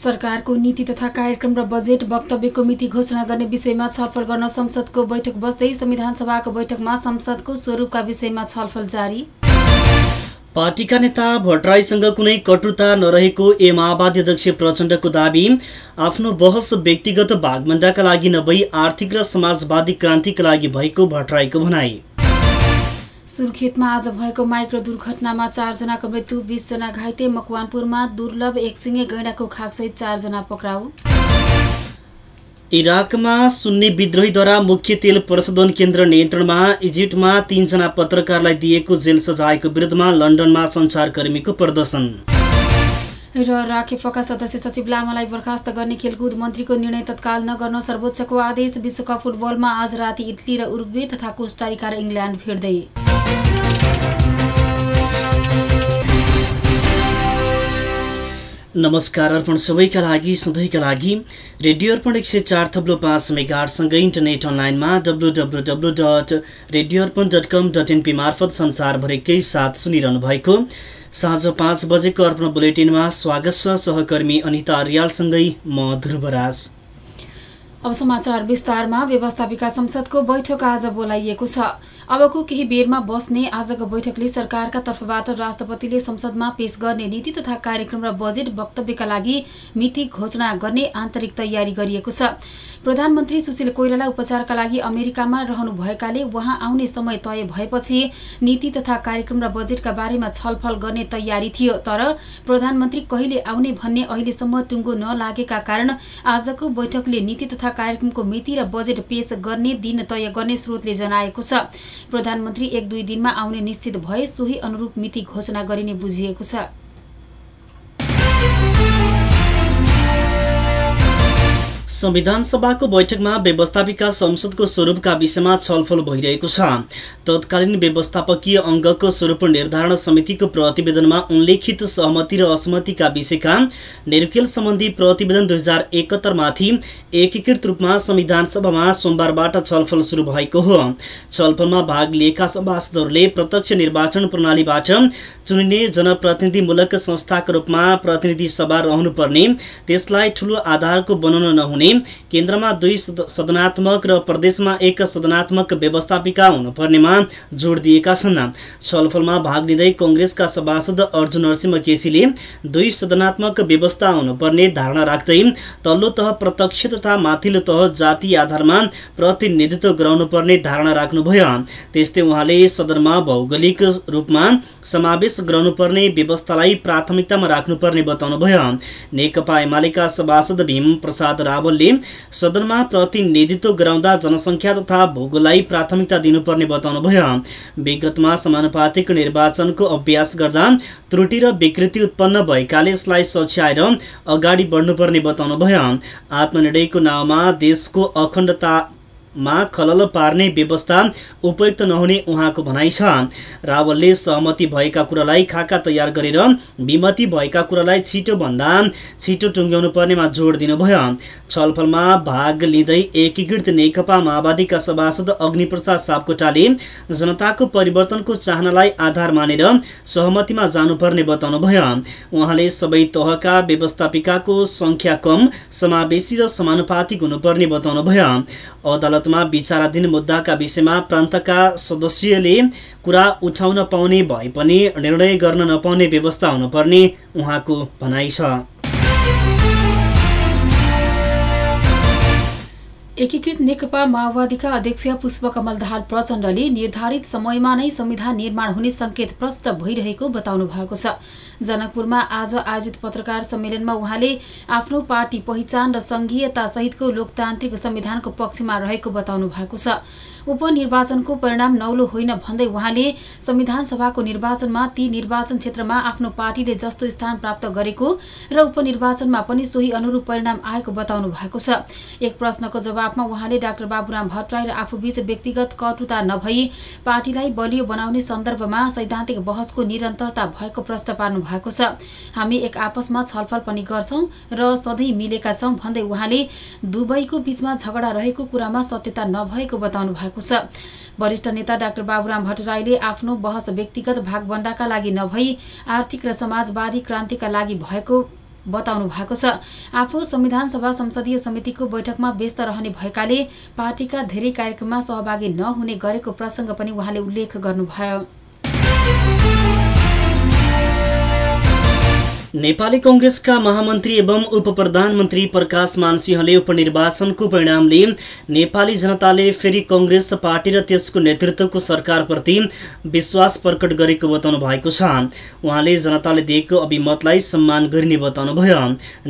सरकारको नीति तथा कार्यक्रम र बजेट वक्तव्यको मिति घोषणा गर्ने विषयमा छलफल गर्न संसदको बैठक बस्दै संविधान सभाको बैठकमा संसदको स्वरूपका विषयमा छलफल जारी। पार्टीका नेता भट्टराईसँग कुनै कटुता नरहेको ए माओवादी अध्यक्ष प्रचण्डको दावी आफ्नो बहस व्यक्तिगत भागमण्डाका लागि नभई आर्थिक र समाजवादी क्रान्तिका लागि भएको भट्टराईको भनाई। सुर्खेतमा आज भएको माइक्रो दुर्घटनामा चारजनाको मृत्यु बिसजना घाइते मकवानपुरमा दुर्लभ एकसिङे गैँडाको खाकसहित चारजना पक्राउ। इराकमा सुन्नी विद्रोहीद्वारा मुख्य तेल प्रशोधन केन्द्र नियन्त्रणमा इजिप्टमा तीनजना पत्रकारलाई दिएको जेल सजायको विरुद्धमा लन्डनमा सञ्चारकर्मीको प्रदर्शन। र राखेपका सदस्य सचिव लामालाई बर्खास्त गर्ने खेलकुद मन्त्रीको निर्णय तत्काल नगर्न सर्वोच्चको आदेश। विश्वकप फुटबलमा आज राति इटली र उरुग्वे तथा कोस्टारिका र इङ्ल्यान्ड भिड्दै नमस्कार अर्पण सबैका लागि सधैँका लागि। रेडियो अर्पण एक सय चार थप्लो पाँच मेगाटसँगै इन्टरनेट अनलाइनमा W W W dot radio Arpan dot com dot NP मार्फत संसारभरिकै साथ सुनिरहनु भएको। साँझ पाँच बजेको अर्पण बुलेटिनमा स्वागत छ सहकर्मी अनिता अर्यालसँगै म ध्रुवराज अब समाचार विस्तारमा व्यवस्थापिका संसदको बैठक आज बोलाइएको छ। अबको केही बेरमा बस्ने आजको बैठकले सरकारका तर्फबाट राष्ट्रपतिले संसदमा पेश गर्ने नीति तथा कार्यक्रम र बजेट वक्तव्यका लागि मिति घोषणा गर्ने आन्तरिक तयारी गरिएको छ। प्रधानमन्त्री सुशील कोइराला उपचारका लागि अमेरिकामा रहनु भएकाले उहाँ आउने समय तय भएपछि नीति तथा कार्यक्रम र बजेटका बारेमा छलफल गर्ने तयारी थियो तर प्रधानमन्त्री कहिले आउने भन्ने अहिलेसम्म टुङ्गो नलागेका कारण आजको बैठकले नीति तथा कार्यक्रमको मिति र बजेट पेश गर्ने दिन तय गर्ने स्रोतले जनाएको छ। प्रधानमन्त्री एक दुई दिनमा आउने निश्चित भए सोही अनुरूप मिति घोषणा गरिने बुझिएको छ। संविधान सभाको बैठकमा व्यवस्थापिका संसदको स्वरूपका विषयमा छलफल भइरहेको छ। तत्कालीन व्यवस्थापकीय अङ्गको स्वरूप निर्धारण समितिको प्रतिवेदनमा उल्लेखित सहमति र असहमतिका विषयका निर्केल सम्बन्धी प्रतिवेदन दुई हजार एकहत्तरमाथि एकीकृत रूपमा संविधान सभामा सोमबारबाट छलफल सुरु भएको हो। छलफलमा भाग लिएका सभासदहरूले प्रत्यक्ष निर्वाचन प्रणालीबाट चुनिने जनप्रतिनिधिमूलक संस्थाको रूपमा प्रतिनिधि सभा रहनुपर्ने त्यसलाई ठूलो आधारको बनाउन नहुने केन्द्रमा दुई सदनात्मक र प्रदेशमा एक सदनात्मक व्यवस्थापिका हुनुपर्नेमा जोड दिएका छन्। छलफलमा भाग लिँदै कङ्ग्रेसका सभासद अर्जुन नरसिंह केसीले दुई सदनात्मक व्यवस्था हुनुपर्ने धारणा राख्दै तल्लो तह प्रत्यक्ष तथा माथिल्लो तह जातीय आधारमा प्रतिनिधित्व गराउनुपर्ने धारणा राख्नुभयो। त्यस्तै उहाँले सदनमा भौगोलिक रूपमा समावेश गराउनुपर्ने व्यवस्थालाई प्राथमिकतामा राख्नुपर्ने बताउनुभयो। नेकपा एमालेका सभासद भीम प्रसाद रावलले सदनमा प्रतिनिधित्व गराउँदा जनसङ्ख्या तथा भूगोललाई प्राथमिकता दिनुपर्ने बताउनुभयो। विगतमा समानुपातिक निर्वाचनको अभ्यास गर्दा त्रुटि र विकृति उत्पन्न भएकाले यसलाई सच्याएर अगाडि बढ्नुपर्ने बताउनुभयो। आत्मनिर्णयको नाउँमा देशको अखण्डता मा खलल पार्ने व्यवस्था उपयुक्त नहुने उहाँको भनाइ छ। रावलले सहमति भएका कुरालाई खाका तयार गरेर विमति भएका कुरालाई छिटोभन्दा छिटो टुङ्ग्याउनु पर्नेमा जोड दिनुभयो। छलफलमा भाग लिँदै एकीकृत नेकपा माओवादीका सभासद अग्निप्रसाद सापकोटाले जनताको परिवर्तनको चाहनालाई आधार मानेर सहमतिमा जानुपर्ने बताउनुभयो। उहाँले सबै तहका व्यवस्थापिकाको सङ्ख्या कम समावेशी र समानुपातिक हुनुपर्ने बताउनुभयो। अदालतमा विचाराधीन मुद्दाका विषयमा प्रान्तका सदस्यले कुरा उठाउन पाउने भए पनि निर्णय गर्न नपाउने व्यवस्था हुनुपर्ने उहाँको भनाइ छ। एकीकृत नेकपा माओवादीका अध्यक्ष पुष्पकमल दाहाल प्रचण्डले निर्धारित समयमा नै संविधान निर्माण हुने संकेत प्रष्ट भइरहेको बताउनु भएको छ। जनकपुरमा आज आयोजित पत्रकार सम्मेलनमा उहाँले आफ्नो पार्टी पहिचान र संघीयता सहितको लोकतान्त्रिक संविधानको पक्षमा रहेको बताउनु भएको छ। उपनिर्वाचनको परिणाम नौलो होइन भन्दै उहाँले संविधान सभाको निर्वाचनमा ती निर्वाचन क्षेत्रमा आफ्नो पार्टीले जस्तो स्थान प्राप्त गरेको र उपनिर्वाचनमा पनि सोही अनुरूप परिणाम आएको बताउनु भएको छ। एक प्रश्नको जवाफमा उहाँले डाक्टर बाबुराम भट्टराई र आफूबीच व्यक्तिगत कटुता नभई पार्टीलाई बलियो बनाउने सन्दर्भमा सैद्धान्तिक बहसको निरन्तरता भएको प्रश्न पार्नु भएको छ। हामी एक आपसमा छलफल पनि गर्छौं र सधैँ मिलेका छौं भन्दै उहाँले दुवैको बीचमा झगडा रहेको कुरामा सत्यता नभएको बताउनु भएको छ। वरिष्ठ नेता डाक्टर बाबुराम भट्टराईले आफ्नो बहस व्यक्तिगत भागबन्डाका लागि नभई आर्थिक र समाजवादी क्रान्तिका लागि भएको बताउनु भएको छ। आफू संविधान सभा संसदीय समितिको बैठकमा व्यस्त रहने भएकाले पार्टीका धेरै कार्यक्रममा सहभागी नहुने गरेको प्रसङ्ग पनि उहाँले उल्लेख गर्नुभयो। नेपाली कङ्ग्रेसका महामन्त्री एवं उप प्रधानमन्त्री प्रकाश मानसिंहले उपनिर्वाचनको परिणामले नेपाली जनताले फेरि कङ्ग्रेस पार्टी र त्यसको नेतृत्वको सरकारप्रति विश्वास प्रकट गरेको बताउनु भएको छ। उहाँले जनताले दिएको अभिमतलाई सम्मान गरिने बताउनुभयो।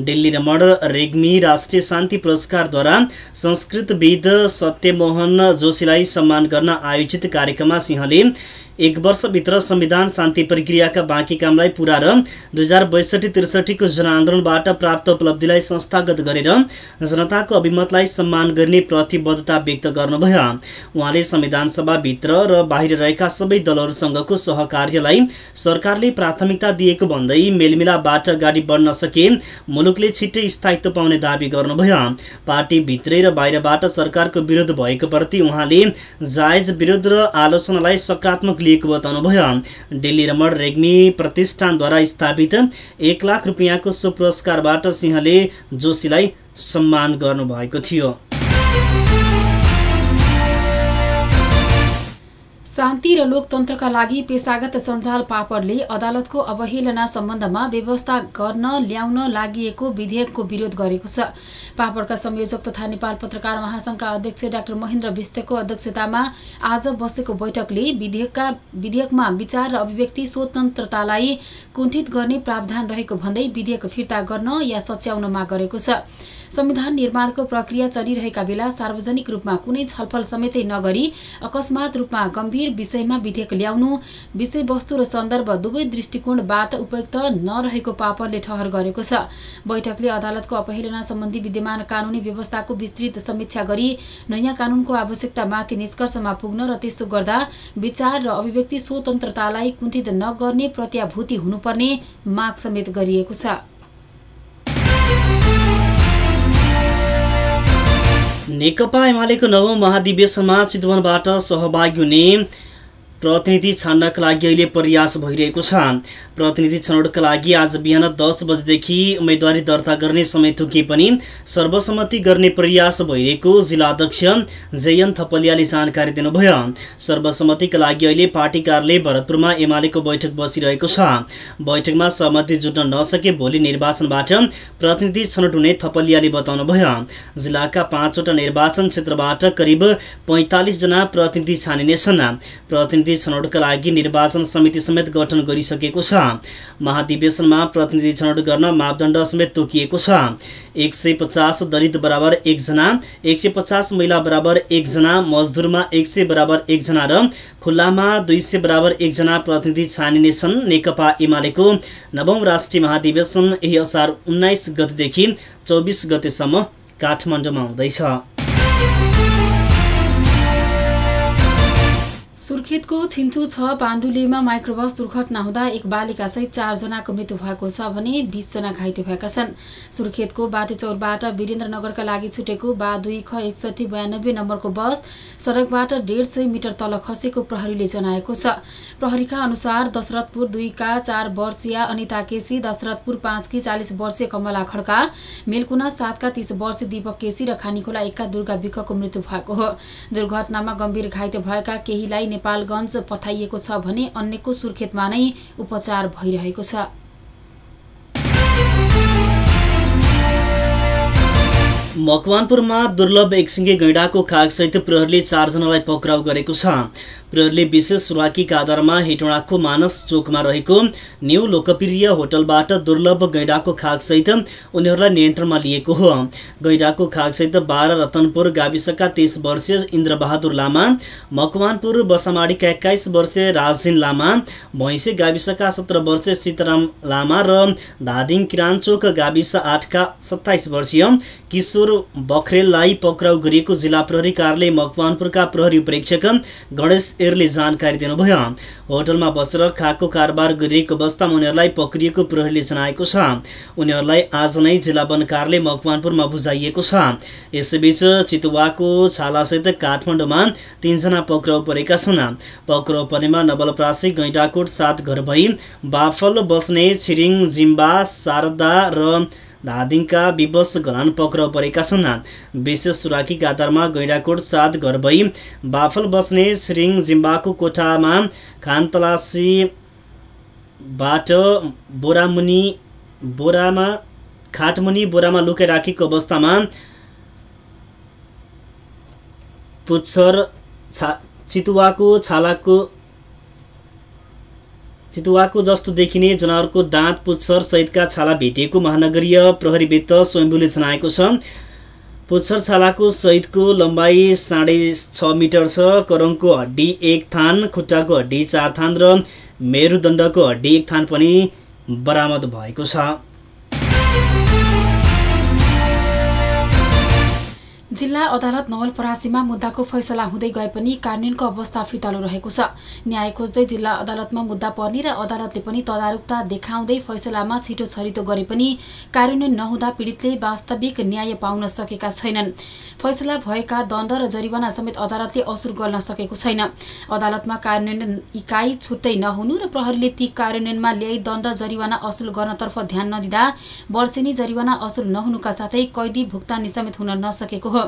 दिल्ली रमण रेग्मी राष्ट्रिय शान्ति पुरस्कारद्वारा संस्कृतविद सत्यमोहन जोशीलाई सम्मान गर्न आयोजित कार्यक्रममा सिंहले एक वर्षभित्र संविधान शान्ति प्रक्रियाका बाँकी कामलाई पुरा र दुई हजार बैसठी त्रिसठीको जनआन्दोलनबाट प्राप्त उपलब्धिलाई संस्थागत गरेर जनताको अभिमतलाई सम्मान गर्ने प्रतिबद्धता व्यक्त गर्नुभयो। उहाँले संविधान सभाभित्र र बाहिर रहेका सबै दलहरूसँगको सहकार्यलाई सरकारले प्राथमिकता दिएको भन्दै मेलमिलापबाट अगाडि बढ्न सके मुलुकले छिट्टै स्थायित्व पाउने दावी गर्नुभयो। पार्टी भित्रै र बाहिरबाट सरकारको विरोध भएको प्रति उहाँले जायज विरोध र आलोचनालाई सकारात्मक लिएको बताउनुभयो। दिल्ली रमण रेग्मी प्रतिष्ठानद्वारा स्थापित एक लाख रुपियाँको सो पुरस्कारबाट सिंहले जोशीलाई सम्मान गर्नुभएको थियो। शान्ति र लोकतन्त्रका लागि पेसागत सञ्जाल पापडले अदालतको अवहेलना सम्बन्धमा व्यवस्था गर्न ल्याउन लागि विधेयकको विरोध गरेको छ। पापडका संयोजक तथा नेपाल पत्रकार महासंघका अध्यक्ष डाक्टर महेन्द्र विष्टको अध्यक्षतामा आज बसेको बैठकले विधेयकका विधेयकमा विचार र अभिव्यक्ति स्वतन्त्रतालाई कुण्ठित गर्ने प्रावधान रहेको भन्दै विधेयक फिर्ता गर्न या सच्याउन माग गरेको छ। संविधान निर्माणको प्रक्रिया चलिरहेका बेला सार्वजनिक रूपमा कुनै छलफल समेतै नगरी अकस्मात रूपमा गम्भीर विषयमा विधेयक ल्याउनु विषयवस्तु र सन्दर्भ दुवै दृष्टिकोणबाट उपयुक्त नरहेको पापरले ठहर गरेको छ। बैठकले अदालतको अपहेलना सम्बन्धी विद्यमान कानूनी व्यवस्थाको विस्तृत समीक्षा गरी नयाँ कानूनको आवश्यकतामाथि निष्कर्षमा पुग्न र त्यसो गर्दा विचार र अभिव्यक्ति स्वतन्त्रतालाई कुण्ठित नगर्ने प्रत्याभूति हुनुपर्ने माग समेत गरिएको छ। नेकपा एमालेको नवौँ महाधिवेशनमा चितवनबाट सहभागी हुने प्रतिनिधि छान्नका लागि अहिले प्रयास भइरहेको छ। प्रतिनिधि छनौटका लागि आज बिहान दस बजेदेखि उम्मेदवारी दर्ता गर्ने समय तोकिए पनि सर्वसम्मति गर्ने प्रयास भइरहेको जिल्ला अध्यक्ष जयन थपलियाले जानकारी दिनुभयो। सर्वसम्मतिका लागि अहिले पार्टी कार्यालय भरतपुरमा एमालेको बैठक बसिरहेको छ। बैठकमा सहमति जुट्न नसके भोलि निर्वाचनबाट प्रतिनिधि छनौट हुने थपलियाले बताउनुभयो। जिल्लाका पाँचवटा निर्वाचन क्षेत्रबाट करिब पैँतालिसजना प्रतिनिधि छानिनेछन्। प्रतिनिधि प्रतिनिधि छनौटका लागि निर्वाचन समिति समेत गठन गरिसकेको छ। महाधिवेशनमा प्रतिनिधि छनौट गर्न मापदण्ड समेत तोकिएको छ। एक सय पचास दलित बराबर एकजना एक सय पचास महिला बराबर एकजना मजदुरमा एक सय बराबर एकजना र खुल्लामा दुई सय बराबर एकजना प्रतिनिधि छानिनेछन् नेकपा एमालेको। नवौं राष्ट्रिय महाधिवेशन यही असार उन्नाइस गतेदेखि चौबिस गतेसम्म काठमाडौँमा हुँदैछ। सुर्खेतको छिन्चु छ पाण्डुलेमा माइक्रोबस दुर्घटना हुँदा एक बालिकासहित चारजनाको मृत्यु भएको छ भने बिसजना घाइते भएका छन्। सुर्खेतको बाटेचौरबाट वीरेन्द्रनगरका लागि छुटेको बा दुई ख एकसठी बयानब्बे नम्बरको बस सडकबाट डेढ सय मिटर तल खसेको प्रहरीले जनाएको छ। प्रहरीका अनुसार दशरथपुर दुईका चार वर्षीय अनिता केसी दशरथपुर पाँचकी चालिस वर्षीय कमला खड्का मेलकुना सातका तीस वर्षीय दीपक केसी र खानीखोला एकका दुर्गा विकको मृत्यु भएको हो। दुर्घटनामा गम्भीर घाइते भएका केहीलाई नेपालगञ्ज पठाइएको छ भने अन्यको सुर्खेतमा नै उपचार भइरहेको छ। मकवानपुरमा दुर्लभ एकसिङ्गे गैँडाको कागसहित प्रहरीले चारजनालाई पक्राउ गरेको छ। प्रहरीले विशेष सुराकीका आधारमा हेटौँडाको मानस चोकमा रहेको न्यू लोकप्रिय होटलबाट दुर्लभ गैँडाको खागसहित उनीहरूलाई नियन्त्रणमा लिएको हो। गैँडाको खागसहित बाह्र रतनपुर गाविसका तेइस वर्षीय इन्द्रबहादुर लामा मकवानपुर बसामाडीका एक्काइस वर्षीय राजिन लामा भैँसे गाविसका सत्र वर्षीय सीताराम लामा र धादिङ किरानचोक गाविस आठका सत्ताइस वर्षीय किशोर बखरेललाई पक्राउ गरिएको जिल्ला प्रहरी कार्यालय मकवानपुरका प्रहरी उपरीक्षक गणेश एयरले जानकारी दिनुभयो। होटलमा बसेर खाको कारोबार गरिरहेको अवस्थामा उनीहरूलाई पक्रिएको प्रहरीले जनाएको छ। उनीहरूलाई आज नै जिल्ला वन कार्यालय मकवानपुरमा बुझाइएको छ। यसैबीच चितुवाको छालासहित काठमाडौँमा तीनजना पक्राउ परेका छन्। पक्राउ परेमा नवलप्रासी गैँडाकोट सात घर भई बाफल बस्ने छिरिङ जिम्बा शारदा र धादिङका विवश घलान पक्राउ परेका छन्। विशेष सुराकीका आधारमा गैँडाकोट सात घर भई बाफल बस्ने श्रिङ जिम्बाको कोठामा खानतलासीबाट बोरामुनि बोरामा खाटमुनि बोरामा लुकाइ राखेको अवस्थामा पुच्छर छा चितुवाको छालाको चितुवाको जस्तो देखिने जनावरको दाँत पुच्छर सहितका छाला भेटिएको महानगरीय प्रहरीवित्त स्वयम्भूले जनाएको छ। पुच्छर छालाको सहितको लम्बाइ साढे छ मिटर छ करङको हड्डी एक थान खुट्टाको हड्डी चार थान र मेरुदण्डको हड्डी एक थान पनि बरामद भएको छ। जिल्ला अदालत नवलपरासीमा मुद्दाको फैसला हुँदै गए पनि कार्यान्वयनको अवस्था फितलो रहेको छ। न्याय खोज्दै जिल्ला अदालतमा मुद्दा पर्ने र अदालतले पनि तदारुकता देखाउँदै फैसलामा छिटो छरितो गरे पनि कार्यान्वयन नहुँदा पीडितले वास्तविक न्याय पाउन सकेका छैनन्। फैसला भएका दण्ड र जरिवाना समेत अदालतले असुल गर्न सकेको छैन। अदालतमा कार्यान्वयन इकाइ छुट्टै नहुनु र प्रहरीले ती कार्यान्वयनमा ल्याई दण्ड जरिवाना असुल गर्नतर्फ ध्यान नदिँदा वर्षेनी जरिवाना असुल नहुनुका साथै कैदी भुक्तानी समेत हुन नसकेको हो।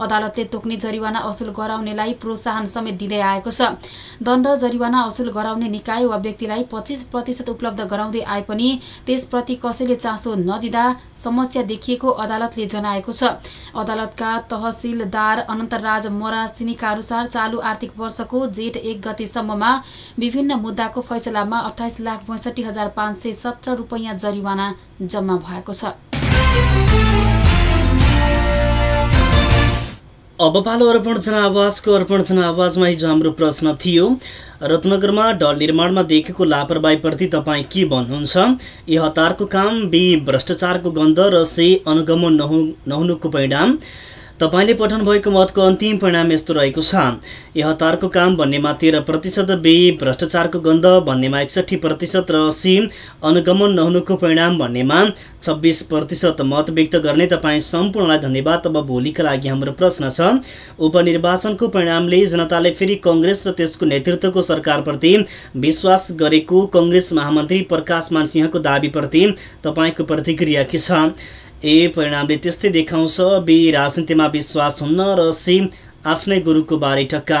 अदालतले तोक्ने जरिवाना असुल गराउनेलाई प्रोत्साहन समेत दिँदै आएको छ। दण्ड जरिवाना असुल गराउने निकाय वा व्यक्तिलाई पच्चिस प्रतिशत उपलब्ध गराउँदै आए पनि त्यसप्रति कसैले चासो नदिँदा समस्या देखिएको अदालतले जनाएको छ। अदालतका तहसिलदार अनन्तराज मरासिनीका अनुसार चालु आर्थिक वर्षको जेठ एक गतेसम्ममा विभिन्न मुद्दाको फैसलामा अठाइस लाख पैँसठी हजार पाँच सय सत्र रुपियाँ जरिवाना जम्मा भएको छ। अब पालो अर्पण जनावाजको अर्पण जनावाजमा हिजो हाम्रो प्रश्न थियो। रत्नगरमा ढल निर्माणमा देखेको लापरवाहीप्रति तपाईँ के भन्नुहुन्छ? ए हतारको काम बी भ्रष्टाचारको गन्ध र से अनुगमन नहु नहुनुको परिणाम। तपाईँले पठाउनु भएको मतको अन्तिम परिणाम यस्तो रहेको छ। ए हतारको काम भन्नेमा तेह्र प्रतिशत बी भ्रष्टाचारको गन्ध भन्नेमा एकसट्ठी प्रतिशत र सी अनुगमन नहुनुको परिणाम भन्नेमा छब्बिस प्रतिशत मत व्यक्त गर्ने तपाईँ सम्पूर्णलाई धन्यवाद। अब भोलिका लागि हाम्रो प्रश्न छ उपनिर्वाचनको परिणामले जनताले फेरि कङ्ग्रेस र त्यसको नेतृत्वको सरकारप्रति विश्वास गरेको कङ्ग्रेस महामन्त्री प्रकाश मानसिंहको दावीप्रति तपाईँको प्रतिक्रिया के छ? ए परिणामले त्यस्तै देखाउँछ। बी राजनीतिमा विश्वास हुन्न र सी आफ्नै गुरुको बारे टक्का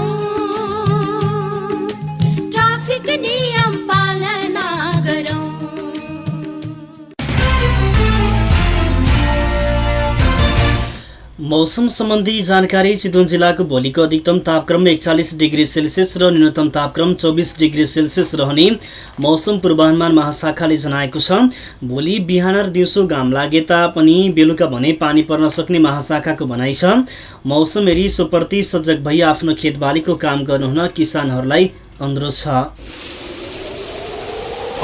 मौसम सम्बन्धी जानकारी चितवन जिल्लाको भोलिको अधिकतम तापक्रम एकचालिस डिग्री सेल्सियस र न्यूनतम तापक्रम चौबिस डिग्री सेल्सियस रहने मौसम पूर्वानुमान महाशाखाले जनाएको छ। भोलि बिहान र दिउँसो घाम लागे तापनि बेलुका भने पानी पर्न सक्ने महाशाखाको भनाइ छ। मौसम हेरी सोप्रति सजग भई आफ्नो खेतबालीको काम गर्नुहुन किसानहरूलाई अनुरोध छ।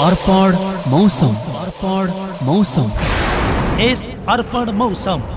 अर्पण मौसम। अर्पण मौसम। यस अर्पण मौसम।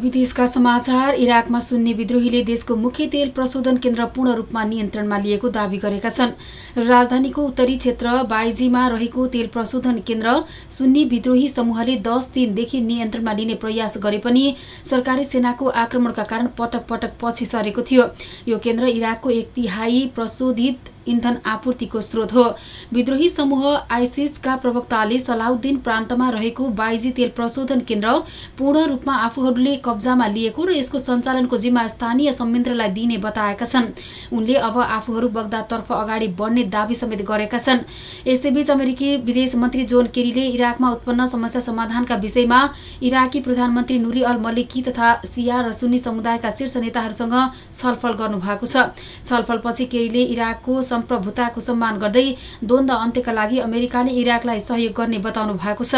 विदेशका समाचार इराकमा सुन्नी विद्रोहीले देशको मुख्य तेल प्रशोधन केन्द्र पूर्ण रूपमा नियन्त्रणमा लिएको दावी गरेका छन्। राजधानीको उत्तरी क्षेत्र बाइजीमा रहेको तेल प्रशोधन केन्द्र सुन्नी विद्रोही समूहले दस दिनदेखि नियन्त्रणमा लिने प्रयास गरे पनि सरकारी सेनाको आक्रमणका कारण पटक पटक पछि सरेको थियो। यो केन्द्र इराकको एक तिहाई प्रशोधित इन्धन आपूर्तिको स्रोत हो। विद्रोही समूह आइसिसका प्रवक्ताले सलाउद्दिन प्रान्तमा रहेको बाइजी तेल प्रशोधन केन्द्र पूर्ण रूपमा आफूहरूले कब्जामा लिएको र यसको सञ्चालनको जिम्मा स्थानीय संयन्त्रलाई दिने बताएका छन्। उनले अब आफूहरू बग्दादतर्फ अगाडि बढ्ने दावी समेत गरेका छन्। यसैबीच अमेरिकी विदेश मन्त्री जोन केरीले इराकमा उत्पन्न समस्या समाधानका विषयमा इराकी प्रधानमन्त्री नुरी अल मलिकी तथा सिया र सुन्नी समुदायका शीर्ष नेताहरूसँग छलफल गर्नुभएको छलफलपछि केरीले इराकको सम्प्रभुताको सम्मान गर्दै द्वन्द अन्त्यका लागि अमेरिकाले इराकलाई सहयोग गर्ने बताउनु भएको छ।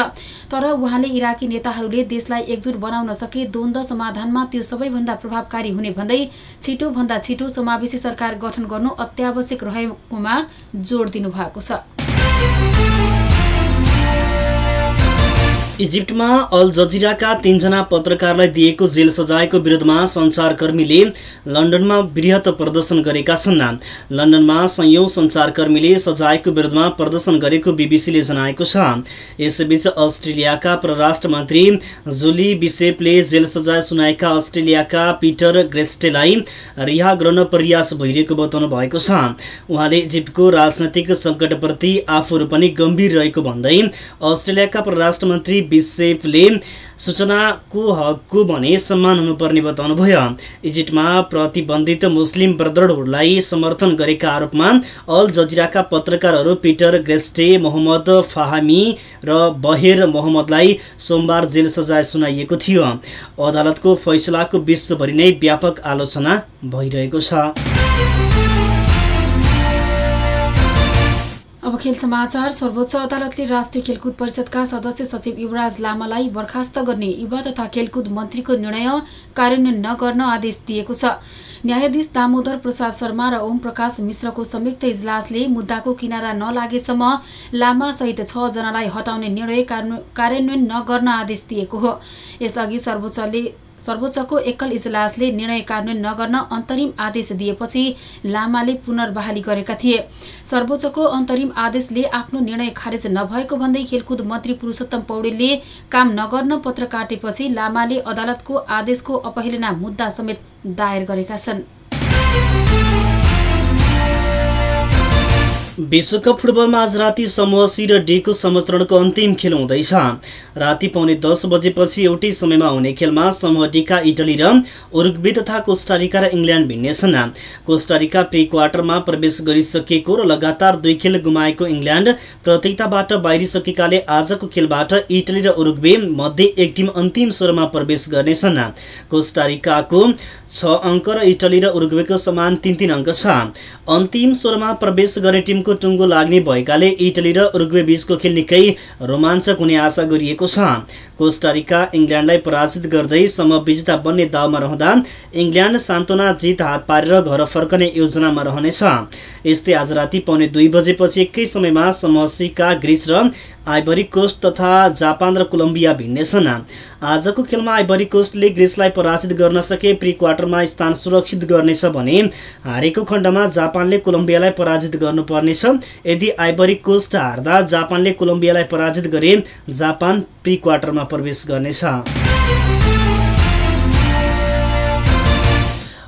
तर उहाँले इराकी नेताहरूले देशलाई एकजुट बनाउन सके द्वन्द समाधानमा त्यो सबैभन्दा प्रभावकारी हुने भन्दै छिटोभन्दा छिटो समावेशी सरकार गठन गर्नु अत्यावश्यक रहेकोमा जोड दिनु भएको छ। इजिप्टमा अल जजिराका तीनजना पत्रकारलाई दिएको जेल सजायको विरुद्धमा सञ्चारकर्मीले लन्डनमा वृहत प्रदर्शन गरेका छन्। लन्डनमा संयौं सञ्चारकर्मीले सजायको विरुद्धमा प्रदर्शन गरेको बिबिसीले जनाएको छ। यसैबीच अस्ट्रेलियाका परराष्ट्र मन्त्री जुली बिसेपले जेल सजाय सुनाएका अस्ट्रेलियाका पिटर ग्रेस्टेलाई रिहा गर्न प्रयास भइरहेको बताउनु भएको छ। उहाँले इजिप्टको राजनैतिक सङ्कटप्रति आफूहरू पनि गम्भीर रहेको भन्दै अस्ट्रेलियाका परराष्ट्र मन्त्री बिसेफले सूचनाको हकको भने सम्मान हुनुपर्ने बताउनुभयो। इजिप्टमा प्रतिबन्धित मुस्लिम ब्रदरहुडलाई समर्थन गरेका आरोपमा अल जजिराका पत्रकारहरू पिटर ग्रेस्टे मोहम्मद फाहामी र बहेर मोहम्मदलाई सोमबार जेल सजाय सुनाइएको थियो। अदालतको फैसलाको विश्वभरि नै व्यापक आलोचना भइरहेको छ। अब खेल समाचार सर्वोच्च अदालतले राष्ट्रिय खेलकुद परिषदका सदस्य सचिव युवराज लामालाई बर्खास्त गर्ने युवा तथा खेलकुद मन्त्रीको निर्णय कार्यान्वयन नगर्न आदेश दिएको छ। न्यायाधीश दामोदर प्रसाद शर्मा र ओम प्रकाश मिश्रको संयुक्त इजलासले मुद्दाको किनारा नलागेसम्म लामा सहित छ जनालाई हटाउने निर्णय कार्यान्वयन नगर्न आदेश दिएको हो। यसअघि सर्वोच्चले सर्वोच्चको एकल इजलासले निर्णय कार्यान्वयन नगर्न अन्तरिम आदेश दिएपछि लामाले पुनर्बहाली गरेका थिए। सर्वोच्चको अन्तरिम आदेशले आफ्नो निर्णय खारेज नभएको भन्दै खेलकुद मन्त्री पुरुषोत्तम पौडेलले काम नगर्न पत्र काटेपछि लामाले अदालतको आदेशको अपहेलना मुद्दा समेत दायर गरेका छन्। विश्वकप फुटबलमा आज राति समूह सी र डीको संस्करणको अन्तिम खेल हुँदैछ। राति पाउने दस बजेपछि एउटै समयमा हुने खेलमा समूह डीका इटली र उरुग्वे तथा कोस्टारिका र इङ्ल्यान्ड भिन्नेछन्। कोस्टारिका प्री क्वार्टरमा प्रवेश गरिसकेको र लगातार दुई खेल गुमाएको इङ्ल्यान्ड प्रतियोगिताबाट बाहिरिसकेकाले आजको खेलबाट इटली र उरुग्वे मध्ये एक टिम अन्तिम स्वरमा प्रवेश गर्नेछन्। कोस्टारिकाको छ अङ्क र इटली र उरुग्वेको समान तिन तिन अङ्क छ। अन्तिम स्वरमा प्रवेश गर्ने टिमको टुङ्गो लाग्ने भएकाले इटली र उरुग्वे बीचको खेल निकै रोमाञ्चक हुने आशा गरिएको छ। कोस्टारिका इङ्ल्यान्डलाई पराजित गर्दै समविजेता बन्ने दाउमा रहँदा इङ्ल्यान्ड सान्तोना जित हात पारेर घर फर्कने योजनामा रहनेछ। यस्तै आज राति पाउने दुई बजेपछि एकै समयमा समसीका ग्रिस र आइभरी कोस्ट तथा जापान र कोलम्बिया भिन्नेछन् आजको खेलमा आइभरी कोस्टले ग्रिसलाई पराजित गर्न सके प्री क्वार्टरमा स्थान सुरक्षित गर्नेछ भने हारेको खण्डमा जापानले कोलम्बियालाई पराजित गर्नुपर्नेछ। यदि आइभरी कोस्ट हार्दा जापानले कोलम्बियालाई पराजित गरे जापान प्री क्वार्टरमा प्रवेश गर्नेछ।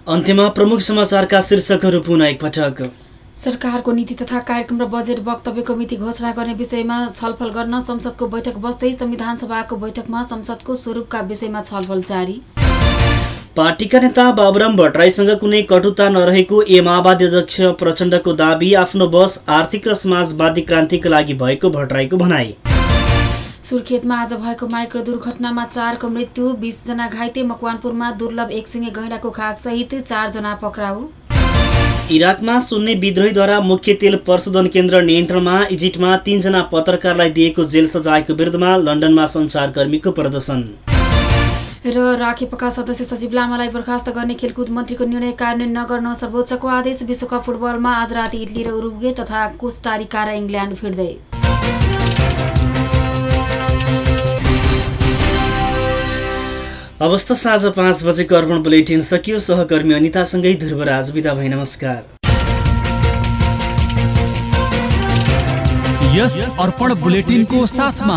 अन्त्यमा प्रमुख समाचारका शीर्षकहरू पुनः एकपटक सरकारको नीति तथा कार्यक्रम र बजेट वक्तव्यको मिति घोषणा गर्ने विषयमा छलफल गर्न संसदको बैठक बस्दै संविधान सभाको बैठकमा संसदको स्वरूपका विषयमा छलफल जारी। पार्टीका नेता बाबुराम भट्टराईसँग कुनै कटुता नरहेको ए माओवादी अध्यक्ष प्रचण्डको दावी आफ्नो बस आर्थिक र समाजवादी क्रान्तिका लागि भएको भट्टराईको भनाई। सुर्खेतमा आज भएको माइक्रो दुर्घटनामा चारको मृत्यु बिसजना घाइते मकवानपुरमा दुर्लभ एकसिङे गैँडाको खाकसहित चारजना पक्राउ। इराकमा सुन्ने विद्रोहीद्वारा मुख्य तेल प्रशोधन केन्द्र नियन्त्रणमा इजिप्टमा तीनजना पत्रकारलाई दिएको जेल सजायको विरुद्धमा लन्डनमा सञ्चारकर्मीको प्रदर्शन। र राखेपका सदस्य सचिव लामालाई बर्खास्त गर्ने खेलकुद मन्त्रीको निर्णय कार्यान्वयन नगर्न सर्वोच्चको आदेश विश्वकप फुटबलमा आज राति इटली र उरुग्वे तथा कोस्टारिका र इङ्ल्यान्ड फिर्दै। अवस्था साँझ पाँच बजेको अर्पण बुलेटिन सकियो। सहकर्मी अनितासँगै ध्रुवराज बिदा भए नमस्कार। यस अर्पण बुलेटिनको साथमा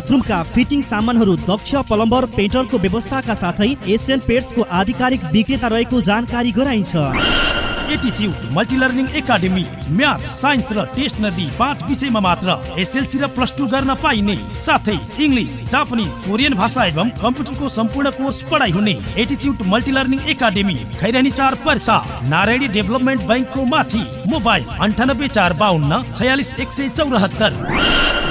बाथरुमका फिटिङ सामानहरू दक्ष प्लम्बर पेन्टरको व्यवस्थाका साथै एसियन पेट्सको आधिकारिक विक्रेता रहेको जानकारी गराइन्छ। एटिच्युड मल्टिलर्निङ म्याथ साइन्स र टेस्ट साथै कोरियन भाषा एवं कम्प्युटरको सम्पूर्ण कोर्स पढाइ हुने चार नारायणी डेभलपमेन्ट ब्याङ्कको माथि मोबाइल अन्ठानब्बे चार बाहन्न छयालिस एक सय चौरात्तर।